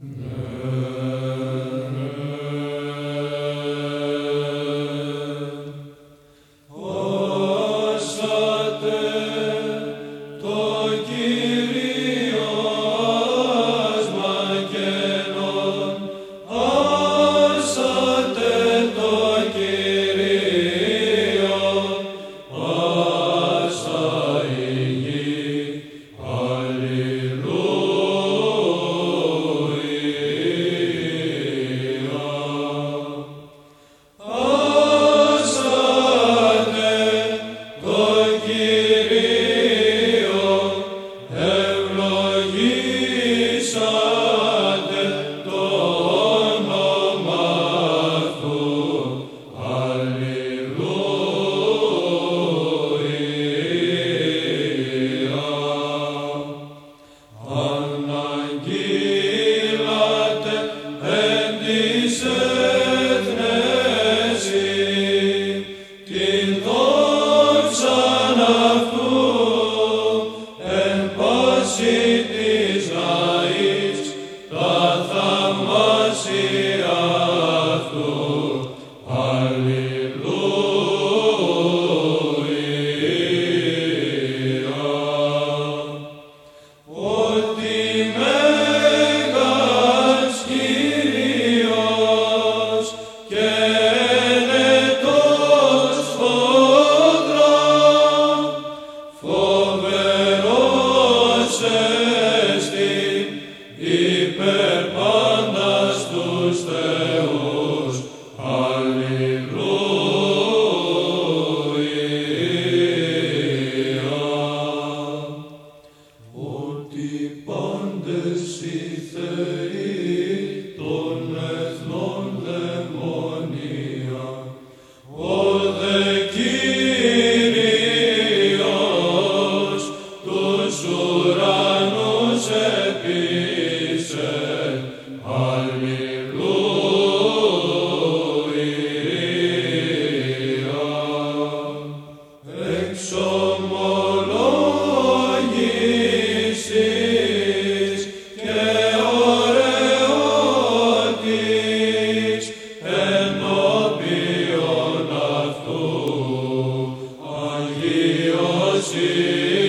Mm-hmm. Spirit. Jesus. see.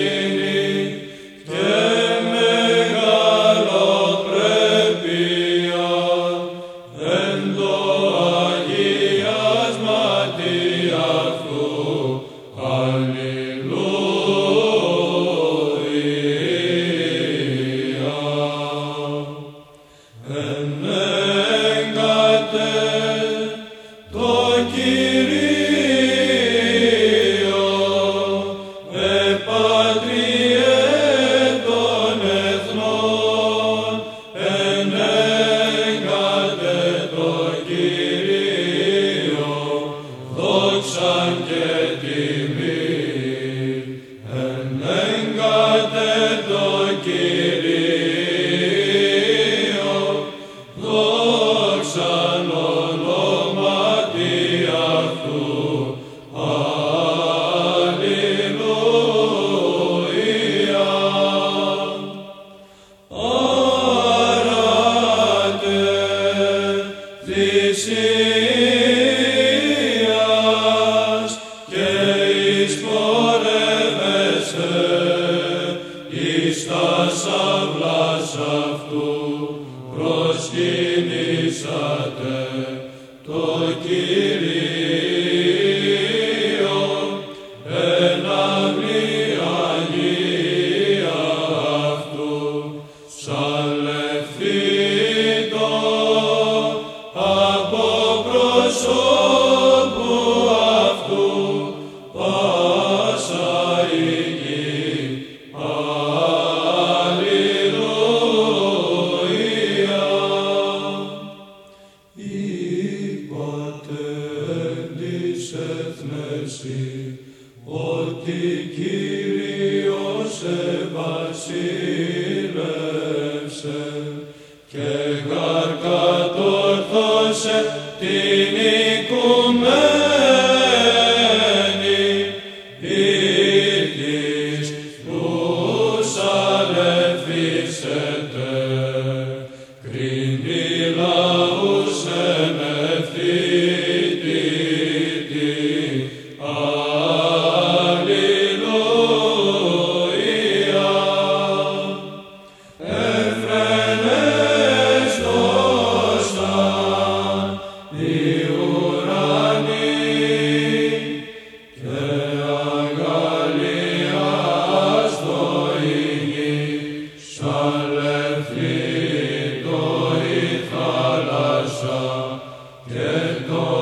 Και γαρ κατόρθωσε Senhor. Jedno